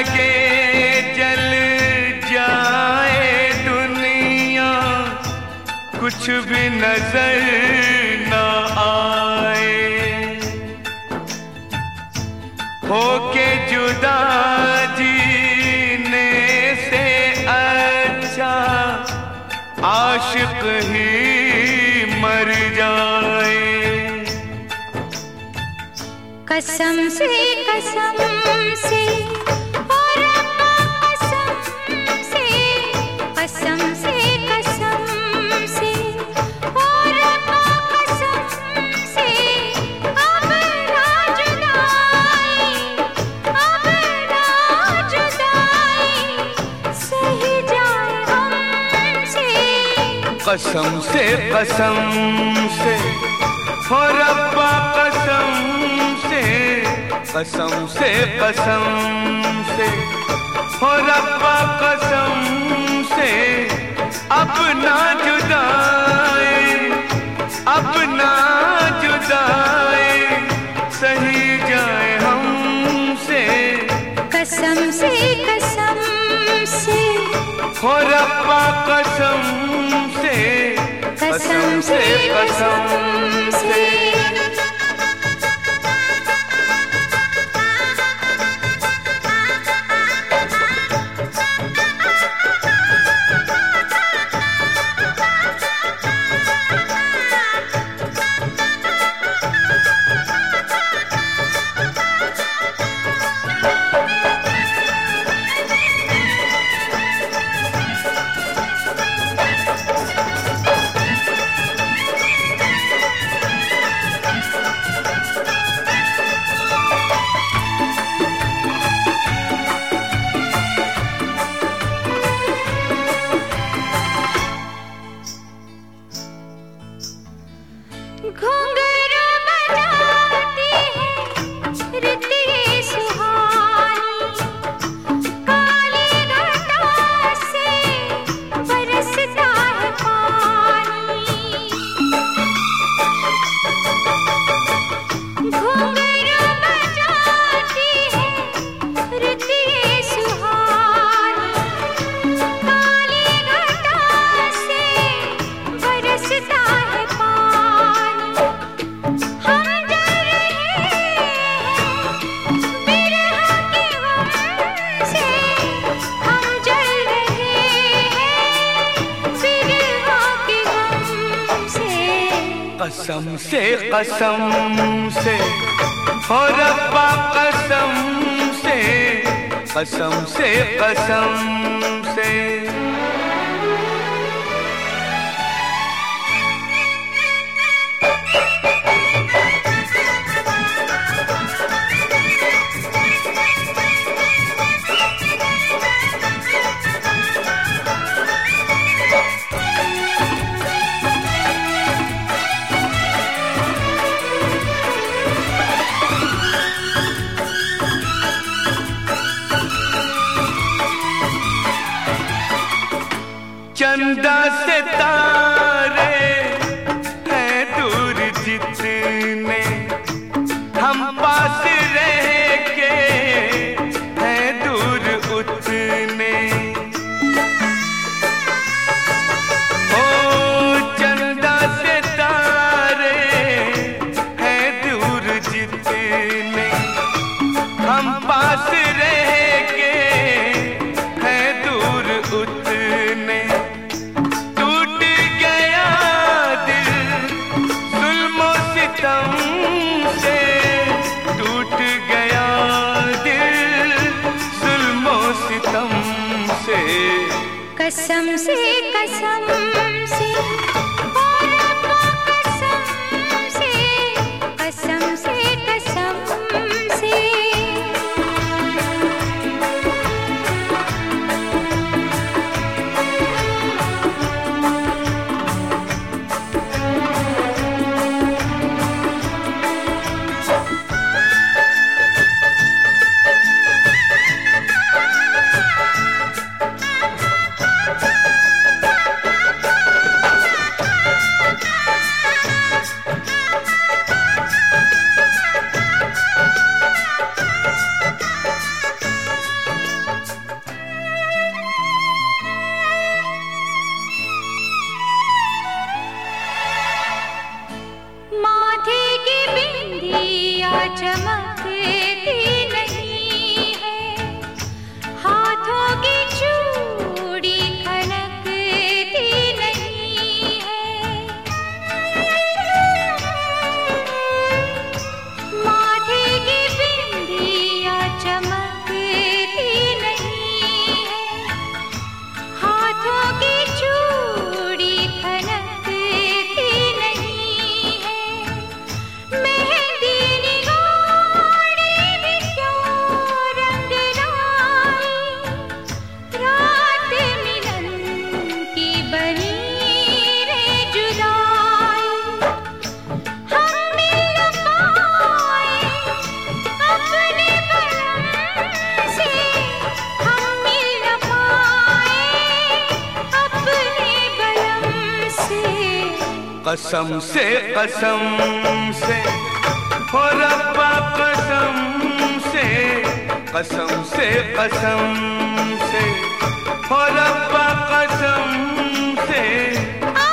लगे जल जाए दुनिया। कुछ भी नज़र न आए। होके जुदा जीने से अच्छा आशिक ही मर जाए। कसम से कसम से। कसम से कसम से हो रब्बा कसम से कसम से कसम से हो रब्बा कसम हो रब्बा कसम से कसम से कसम से। घुंघरू कसम से कसम से रब्बा कसम से कसम से कसम से। चंदा से तारे हैं दूर जितने। हम पास 什么 कसम से कसम से हो रब्बा कसम से कसम से कसम से हो रब्बा कसम से आ!